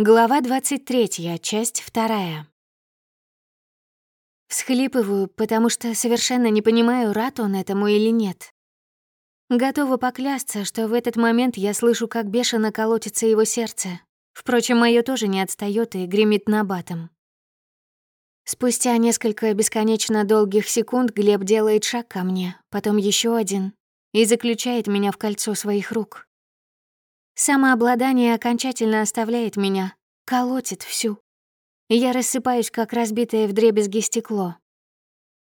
Глава 23, часть 2. Всхлипываю, потому что совершенно не понимаю, рад он этому или нет. Готова поклясться, что в этот момент я слышу, как бешено колотится его сердце. Впрочем, моё тоже не отстаёт и гремит набатом. Спустя несколько бесконечно долгих секунд Глеб делает шаг ко мне, потом ещё один, и заключает меня в кольцо своих рук. Самообладание окончательно оставляет меня, колотит всю. Я рассыпаюсь, как разбитое вдребезги стекло.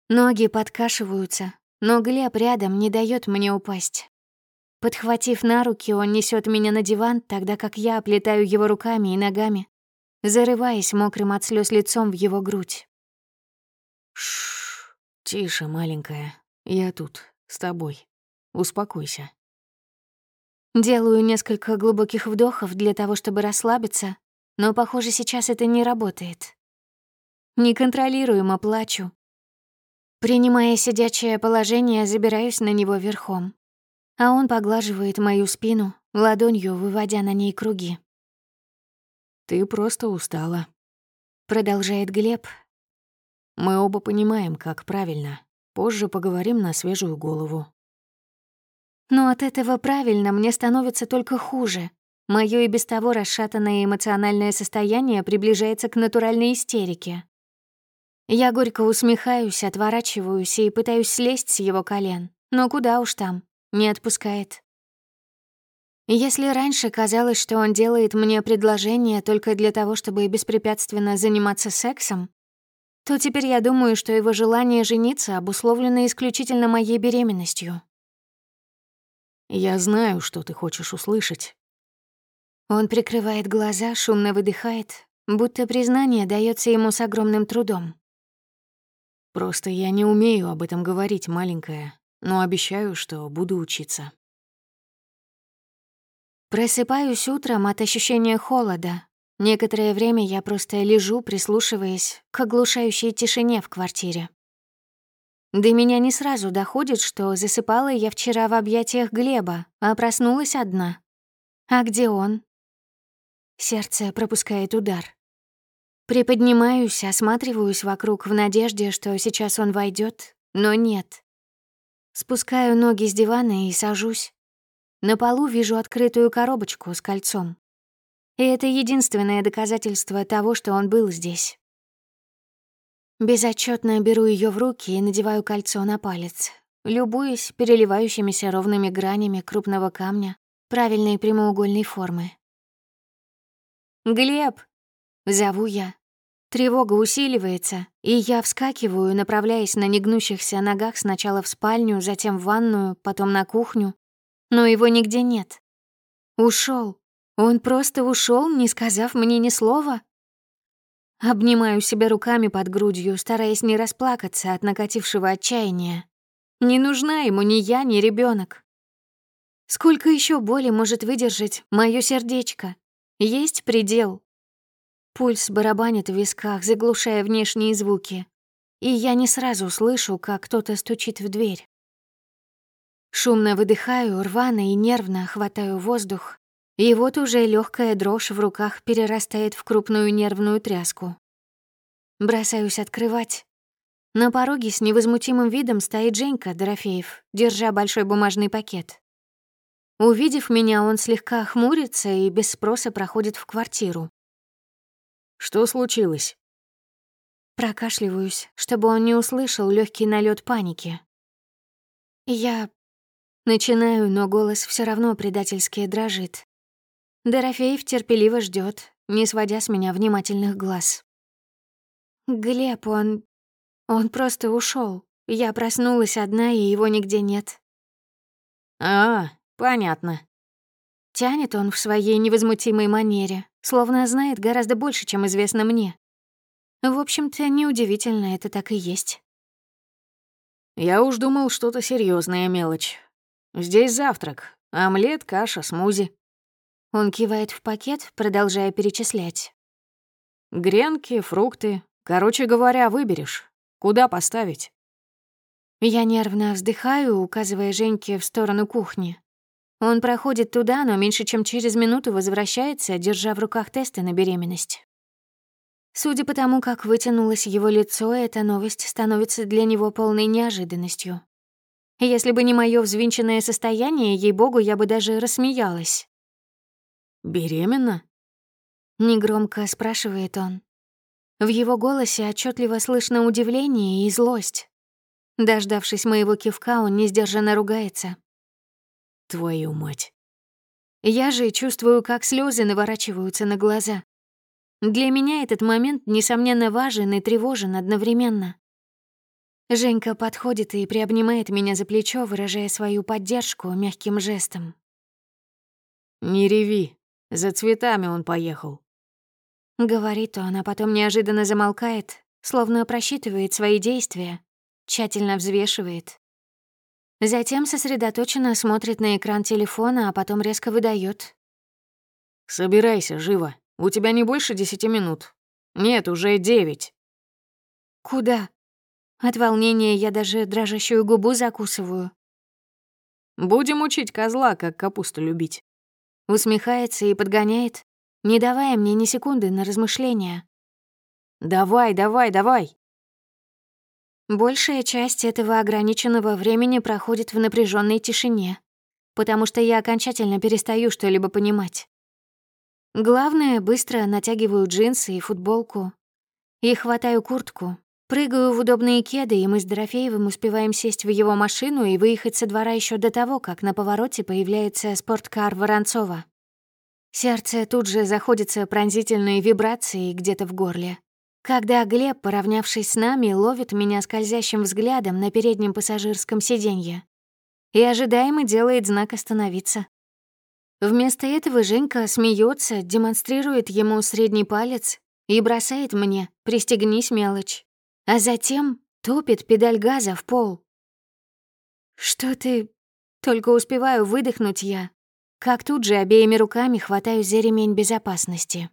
Ноги подкашиваются, но Глеб рядом не дает мне упасть. Подхватив на руки, он несет меня на диван, тогда как я оплетаю его руками и ногами, зарываясь мокрым от слез лицом в его грудь. Шш, тише, маленькая. Я тут, с тобой. Успокойся. Делаю несколько глубоких вдохов для того, чтобы расслабиться, но, похоже, сейчас это не работает. Неконтролируемо плачу. Принимая сидячее положение, забираюсь на него верхом. А он поглаживает мою спину, ладонью выводя на ней круги. «Ты просто устала», — продолжает Глеб. «Мы оба понимаем, как правильно. Позже поговорим на свежую голову. Но от этого правильно мне становится только хуже. Моё и без того расшатанное эмоциональное состояние приближается к натуральной истерике. Я горько усмехаюсь, отворачиваюсь и пытаюсь слезть с его колен. Но куда уж там, не отпускает. Если раньше казалось, что он делает мне предложение только для того, чтобы беспрепятственно заниматься сексом, то теперь я думаю, что его желание жениться обусловлено исключительно моей беременностью. Я знаю, что ты хочешь услышать. Он прикрывает глаза, шумно выдыхает, будто признание дается ему с огромным трудом. Просто я не умею об этом говорить, маленькая, но обещаю, что буду учиться. Просыпаюсь утром от ощущения холода. Некоторое время я просто лежу, прислушиваясь к оглушающей тишине в квартире. До меня не сразу доходит, что засыпала я вчера в объятиях Глеба, а проснулась одна. А где он? Сердце пропускает удар. Приподнимаюсь, осматриваюсь вокруг в надежде, что сейчас он войдет, но нет. Спускаю ноги с дивана и сажусь. На полу вижу открытую коробочку с кольцом. И это единственное доказательство того, что он был здесь. Безотчетно беру ее в руки и надеваю кольцо на палец, любуясь переливающимися ровными гранями крупного камня правильной прямоугольной формы. «Глеб!» — зову я. Тревога усиливается, и я вскакиваю, направляясь на негнущихся ногах сначала в спальню, затем в ванную, потом на кухню. Но его нигде нет. Ушел. Он просто ушел, не сказав мне ни слова. Обнимаю себя руками под грудью, стараясь не расплакаться от накатившего отчаяния. Не нужна ему ни я, ни ребенок. Сколько еще боли может выдержать мое сердечко? Есть предел. Пульс барабанит в висках, заглушая внешние звуки. И я не сразу слышу, как кто-то стучит в дверь. Шумно выдыхаю, рвано и нервно хватаю воздух, и вот уже легкая дрожь в руках перерастает в крупную нервную тряску. Бросаюсь открывать. На пороге с невозмутимым видом стоит Женька Дорофеев, держа большой бумажный пакет. Увидев меня, он слегка хмурится и без спроса проходит в квартиру. «Что случилось?» Прокашливаюсь, чтобы он не услышал легкий налет паники. Я начинаю, но голос все равно предательски дрожит. Дорофеев терпеливо ждет, не сводя с меня внимательных глаз. Глеб, он... Он просто ушел. Я проснулась одна, и его нигде нет. А, понятно. Тянет он в своей невозмутимой манере, словно знает гораздо больше, чем известно мне. В общем-то, неудивительно, это так и есть. Я уж думал, что-то серьезная мелочь. Здесь завтрак, омлет, каша, смузи. Он кивает в пакет, продолжая перечислять. Гренки, фрукты. Короче говоря, выберешь. Куда поставить? Я нервно вздыхаю, указывая Женьке в сторону кухни. Он проходит туда, но меньше чем через минуту возвращается, держа в руках тесты на беременность. Судя по тому, как вытянулось его лицо, эта новость становится для него полной неожиданностью. Если бы не мое взвинченное состояние, ей-богу, я бы даже рассмеялась. «Беременна?» Негромко спрашивает он. В его голосе отчетливо слышно удивление и злость. Дождавшись моего кивка, он несдержанно ругается. Твою мать. Я же чувствую, как слезы наворачиваются на глаза. Для меня этот момент, несомненно, важен и тревожен одновременно. Женька подходит и приобнимает меня за плечо, выражая свою поддержку мягким жестом. «Не реви, за цветами он поехал». Говорит он, а потом неожиданно замолкает, словно просчитывает свои действия, тщательно взвешивает. Затем сосредоточенно смотрит на экран телефона, а потом резко выдает. «Собирайся, живо. У тебя не больше десяти минут. Нет, уже девять». «Куда?» От волнения я даже дрожащую губу закусываю. «Будем учить козла, как капусту любить». Усмехается и подгоняет, не давая мне ни секунды на размышления. «Давай, давай, давай!» Большая часть этого ограниченного времени проходит в напряженной тишине, потому что я окончательно перестаю что-либо понимать. Главное, быстро натягиваю джинсы и футболку и хватаю куртку, прыгаю в удобные кеды, и мы с Дорофеевым успеваем сесть в его машину и выехать со двора еще до того, как на повороте появляется спорткар Воронцова. Сердце тут же заходится пронзительной вибрацией где-то в горле. Когда Глеб, поравнявшись с нами, ловит меня скользящим взглядом на переднем пассажирском сиденье и ожидаемо делает знак «Остановиться». Вместо этого Женька смеется, демонстрирует ему средний палец и бросает мне «Пристегнись, мелочь», а затем топит педаль газа в пол. «Что ты...» Только успеваю выдохнуть я, как тут же обеими руками хватаю за ремень безопасности.